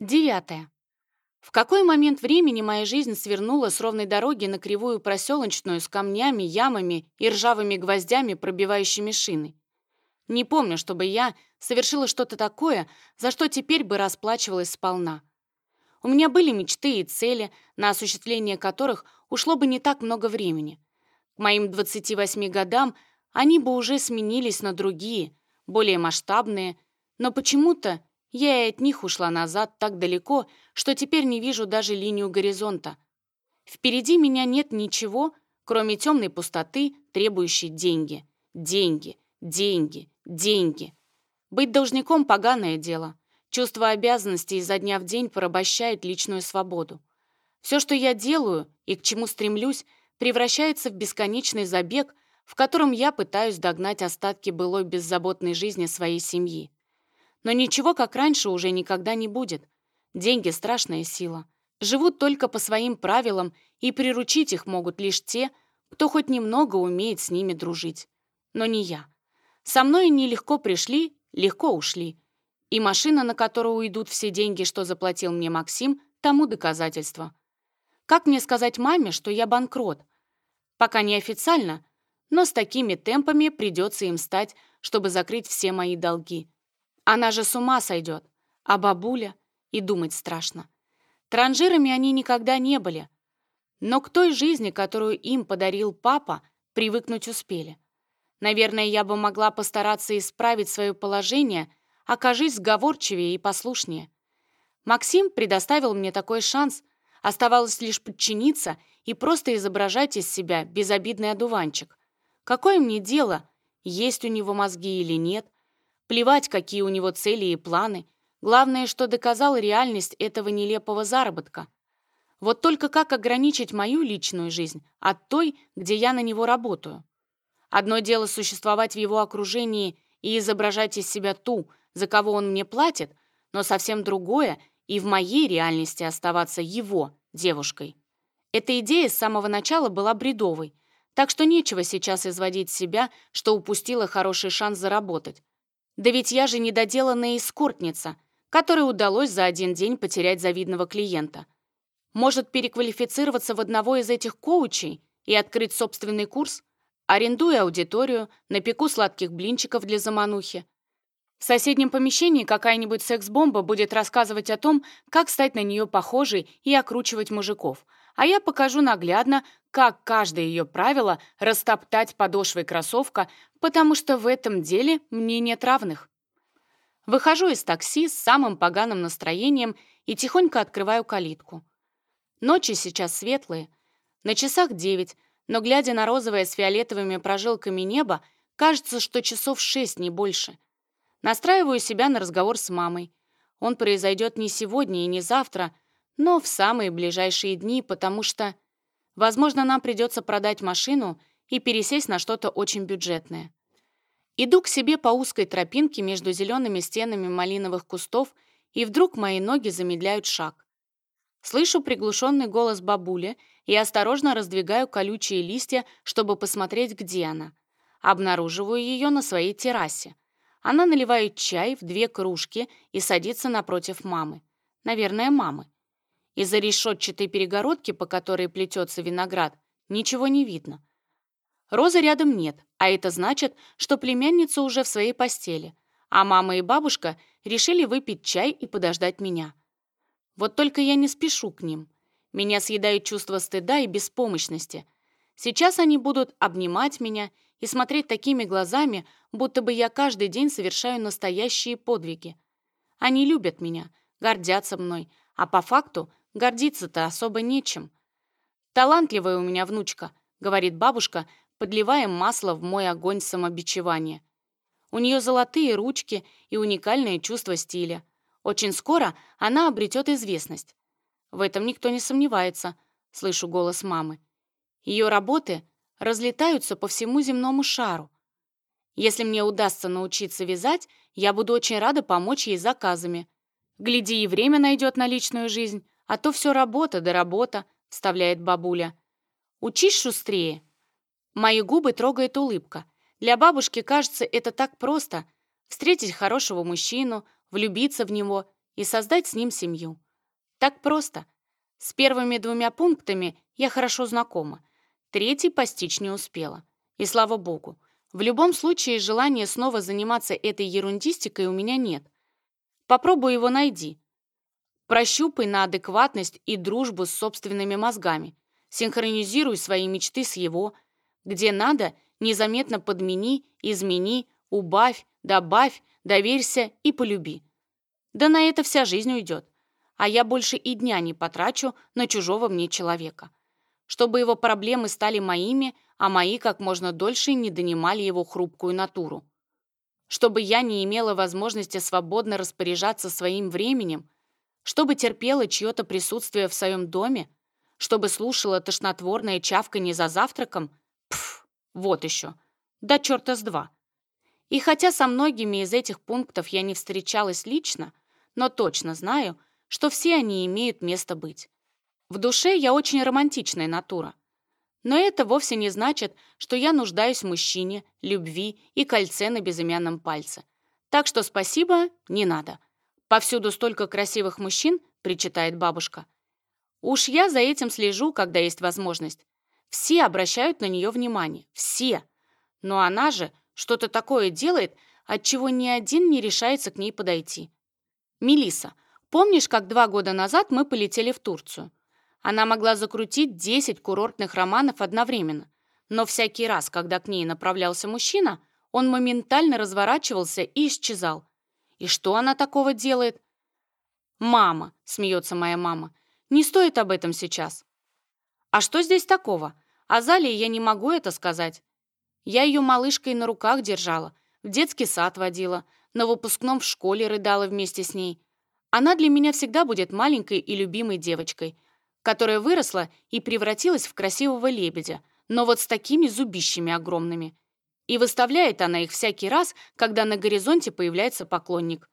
Девятое. В какой момент времени моя жизнь свернула с ровной дороги на кривую проселочную с камнями, ямами и ржавыми гвоздями, пробивающими шины? Не помню, чтобы я совершила что-то такое, за что теперь бы расплачивалась сполна. У меня были мечты и цели, на осуществление которых ушло бы не так много времени. К моим 28 годам они бы уже сменились на другие, более масштабные, но почему-то я и от них ушла назад так далеко, что теперь не вижу даже линию горизонта. Впереди меня нет ничего, кроме темной пустоты, требующей деньги. Деньги, деньги, деньги. Быть должником — поганое дело. Чувство обязанности изо дня в день порабощает личную свободу. Все, что я делаю и к чему стремлюсь, превращается в бесконечный забег, в котором я пытаюсь догнать остатки былой беззаботной жизни своей семьи. Но ничего, как раньше, уже никогда не будет. Деньги — страшная сила. Живут только по своим правилам, и приручить их могут лишь те, кто хоть немного умеет с ними дружить. Но не я. Со мной они легко пришли, легко ушли. И машина, на которую уйдут все деньги, что заплатил мне Максим, тому доказательство. Как мне сказать маме, что я банкрот? Пока не официально, но с такими темпами придется им стать, чтобы закрыть все мои долги. Она же с ума сойдет. А бабуля? И думать страшно. Транжирами они никогда не были. Но к той жизни, которую им подарил папа, привыкнуть успели. Наверное, я бы могла постараться исправить свое положение, окажись сговорчивее и послушнее. Максим предоставил мне такой шанс, оставалось лишь подчиниться и просто изображать из себя безобидный одуванчик. Какое мне дело, есть у него мозги или нет — Плевать, какие у него цели и планы. Главное, что доказал реальность этого нелепого заработка. Вот только как ограничить мою личную жизнь от той, где я на него работаю? Одно дело существовать в его окружении и изображать из себя ту, за кого он мне платит, но совсем другое и в моей реальности оставаться его девушкой. Эта идея с самого начала была бредовой, так что нечего сейчас изводить себя, что упустила хороший шанс заработать. Да ведь я же недоделанная эскортница, которой удалось за один день потерять завидного клиента. Может переквалифицироваться в одного из этих коучей и открыть собственный курс, арендуя аудиторию, напеку сладких блинчиков для заманухи. В соседнем помещении какая-нибудь секс-бомба будет рассказывать о том, как стать на нее похожей и окручивать мужиков, а я покажу наглядно, как каждое ее правило, растоптать подошвой кроссовка, потому что в этом деле мне нет равных. Выхожу из такси с самым поганым настроением и тихонько открываю калитку. Ночи сейчас светлые, на часах девять, но, глядя на розовое с фиолетовыми прожилками небо, кажется, что часов шесть, не больше. Настраиваю себя на разговор с мамой. Он произойдет не сегодня и не завтра, но в самые ближайшие дни, потому что... Возможно, нам придется продать машину и пересесть на что-то очень бюджетное. Иду к себе по узкой тропинке между зелеными стенами малиновых кустов, и вдруг мои ноги замедляют шаг. Слышу приглушенный голос бабули и осторожно раздвигаю колючие листья, чтобы посмотреть, где она. Обнаруживаю ее на своей террасе. Она наливает чай в две кружки и садится напротив мамы. Наверное, мамы. Из-за решетчатой перегородки, по которой плетется виноград, ничего не видно. Розы рядом нет, а это значит, что племянница уже в своей постели, а мама и бабушка решили выпить чай и подождать меня. Вот только я не спешу к ним. Меня съедают чувство стыда и беспомощности. Сейчас они будут обнимать меня и смотреть такими глазами, будто бы я каждый день совершаю настоящие подвиги. Они любят меня, гордятся мной, а по факту Гордиться-то особо нечем. Талантливая у меня внучка, говорит бабушка, подливая масло в мой огонь самобичевания. У нее золотые ручки и уникальное чувство стиля. Очень скоро она обретет известность. В этом никто не сомневается, слышу голос мамы. Ее работы разлетаются по всему земному шару. Если мне удастся научиться вязать, я буду очень рада помочь ей заказами. Гляди, и время найдет на личную жизнь, «А то все работа да работа», — вставляет бабуля. «Учись шустрее». Мои губы трогает улыбка. Для бабушки кажется это так просто — встретить хорошего мужчину, влюбиться в него и создать с ним семью. Так просто. С первыми двумя пунктами я хорошо знакома. Третий постичь не успела. И слава богу. В любом случае желания снова заниматься этой ерундистикой у меня нет. Попробуй его найди. Прощупай на адекватность и дружбу с собственными мозгами. Синхронизируй свои мечты с его. Где надо, незаметно подмени, измени, убавь, добавь, доверься и полюби. Да на это вся жизнь уйдет. А я больше и дня не потрачу на чужого мне человека. Чтобы его проблемы стали моими, а мои как можно дольше не донимали его хрупкую натуру. Чтобы я не имела возможности свободно распоряжаться своим временем, чтобы терпела чье-то присутствие в своем доме, чтобы слушала тошнотворное чавканье за завтраком? Пф, вот еще. Да черта с два. И хотя со многими из этих пунктов я не встречалась лично, но точно знаю, что все они имеют место быть. В душе я очень романтичная натура. Но это вовсе не значит, что я нуждаюсь в мужчине, любви и кольце на безымянном пальце. Так что спасибо не надо. Повсюду столько красивых мужчин», — причитает бабушка. «Уж я за этим слежу, когда есть возможность. Все обращают на нее внимание. Все. Но она же что-то такое делает, от чего ни один не решается к ней подойти. Мелиса, помнишь, как два года назад мы полетели в Турцию? Она могла закрутить 10 курортных романов одновременно. Но всякий раз, когда к ней направлялся мужчина, он моментально разворачивался и исчезал, и что она такого делает? «Мама», — смеется моя мама, — «не стоит об этом сейчас». «А что здесь такого? О Зале я не могу это сказать. Я ее малышкой на руках держала, в детский сад водила, на выпускном в школе рыдала вместе с ней. Она для меня всегда будет маленькой и любимой девочкой, которая выросла и превратилась в красивого лебедя, но вот с такими зубищами огромными и выставляет она их всякий раз, когда на горизонте появляется поклонник.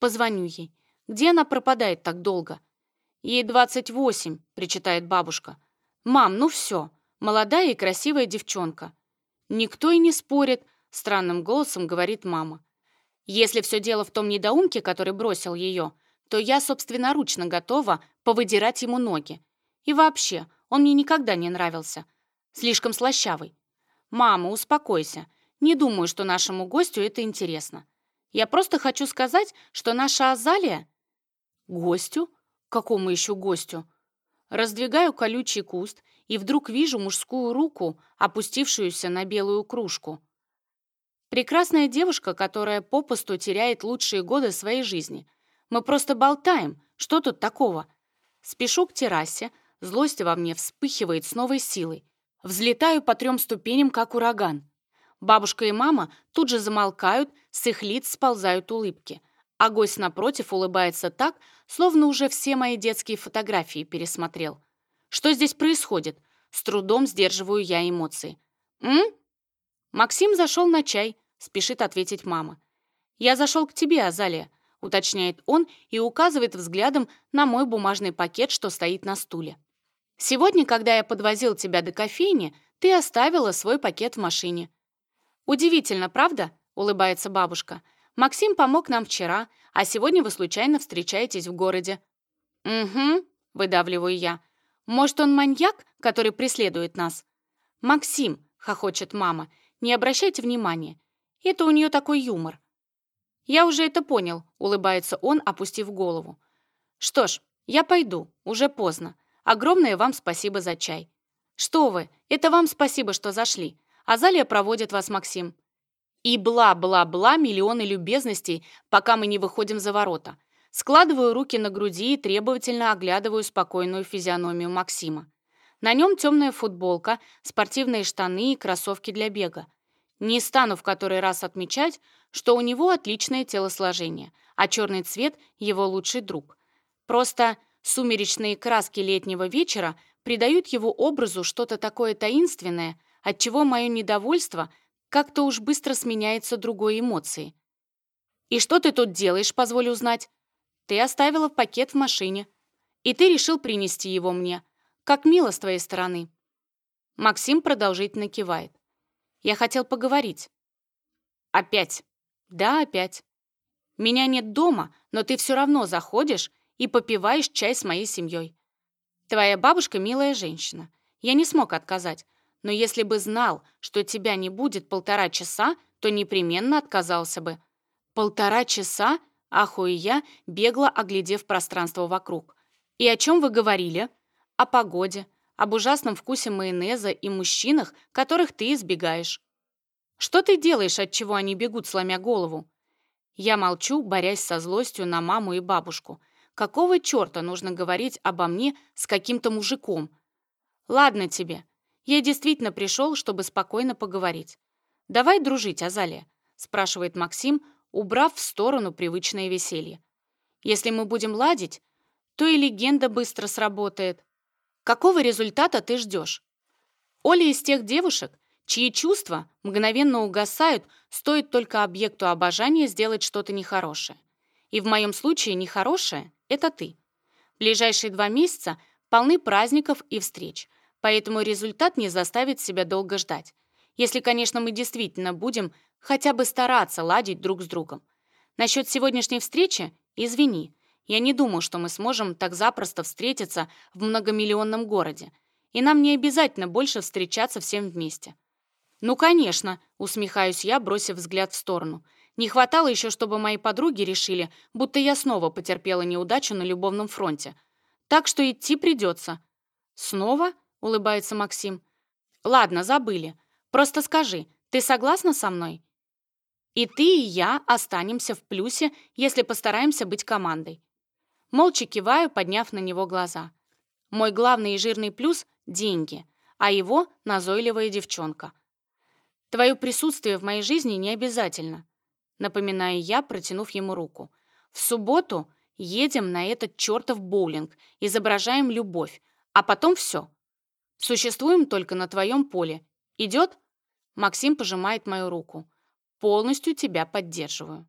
Позвоню ей. Где она пропадает так долго? Ей 28, причитает бабушка. Мам, ну все, молодая и красивая девчонка. Никто и не спорит, странным голосом говорит мама. Если все дело в том недоумке, который бросил ее, то я собственноручно готова повыдирать ему ноги. И вообще, он мне никогда не нравился. Слишком слащавый. Мама, успокойся. Не думаю, что нашему гостю это интересно. Я просто хочу сказать, что наша Азалия...» «Гостю? Какому еще гостю?» Раздвигаю колючий куст и вдруг вижу мужскую руку, опустившуюся на белую кружку. Прекрасная девушка, которая попусту теряет лучшие годы своей жизни. Мы просто болтаем. Что тут такого? Спешу к террасе. Злость во мне вспыхивает с новой силой. Взлетаю по трем ступеням, как ураган. Бабушка и мама тут же замолкают, с их лиц сползают улыбки. А гость напротив улыбается так, словно уже все мои детские фотографии пересмотрел. Что здесь происходит? С трудом сдерживаю я эмоции. «М?» «Максим зашел на чай», — спешит ответить мама. «Я зашел к тебе, Азалия», — уточняет он и указывает взглядом на мой бумажный пакет, что стоит на стуле. Сегодня, когда я подвозил тебя до кофейни, ты оставила свой пакет в машине». «Удивительно, правда?» — улыбается бабушка. «Максим помог нам вчера, а сегодня вы случайно встречаетесь в городе». «Угу», — выдавливаю я. «Может, он маньяк, который преследует нас?» «Максим», — хохочет мама, — «не обращайте внимания. Это у нее такой юмор». «Я уже это понял», — улыбается он, опустив голову. «Что ж, я пойду, уже поздно. Огромное вам спасибо за чай. Что вы, это вам спасибо, что зашли. Азалия проводит вас, Максим. И бла-бла-бла миллионы любезностей, пока мы не выходим за ворота. Складываю руки на груди и требовательно оглядываю спокойную физиономию Максима. На нем темная футболка, спортивные штаны и кроссовки для бега. Не стану в который раз отмечать, что у него отличное телосложение, а черный цвет — его лучший друг. Просто Сумеречные краски летнего вечера придают его образу что-то такое таинственное, от чего мое недовольство как-то уж быстро сменяется другой эмоцией. «И что ты тут делаешь, позволь узнать?» «Ты оставила пакет в машине, и ты решил принести его мне. Как мило с твоей стороны». Максим продолжительно кивает. «Я хотел поговорить». «Опять?» «Да, опять. Меня нет дома, но ты все равно заходишь и попиваешь чай с моей семьей. Твоя бабушка милая женщина. Я не смог отказать, но если бы знал, что тебя не будет полтора часа, то непременно отказался бы. Полтора часа? Ахуя я, бегло оглядев пространство вокруг. И о чем вы говорили? О погоде, об ужасном вкусе майонеза и мужчинах, которых ты избегаешь. Что ты делаешь, от чего они бегут, сломя голову? Я молчу, борясь со злостью на маму и бабушку — Какого черта нужно говорить обо мне с каким-то мужиком? Ладно тебе. Я действительно пришел, чтобы спокойно поговорить. Давай дружить, Азалия, спрашивает Максим, убрав в сторону привычное веселье. Если мы будем ладить, то и легенда быстро сработает. Какого результата ты ждешь? Оля из тех девушек, чьи чувства мгновенно угасают, стоит только объекту обожания сделать что-то нехорошее и в моем случае нехорошее — это ты. Ближайшие два месяца полны праздников и встреч, поэтому результат не заставит себя долго ждать. Если, конечно, мы действительно будем хотя бы стараться ладить друг с другом. Насчет сегодняшней встречи — извини, я не думал, что мы сможем так запросто встретиться в многомиллионном городе, и нам не обязательно больше встречаться всем вместе. «Ну, конечно», — усмехаюсь я, бросив взгляд в сторону — не хватало еще, чтобы мои подруги решили, будто я снова потерпела неудачу на любовном фронте. Так что идти придется. «Снова?» — улыбается Максим. «Ладно, забыли. Просто скажи, ты согласна со мной?» «И ты, и я останемся в плюсе, если постараемся быть командой». Молча киваю, подняв на него глаза. Мой главный и жирный плюс — деньги, а его — назойливая девчонка. Твое присутствие в моей жизни не обязательно напоминаю я, протянув ему руку. «В субботу едем на этот чертов боулинг, изображаем любовь, а потом все. Существуем только на твоем поле. Идет?» Максим пожимает мою руку. «Полностью тебя поддерживаю».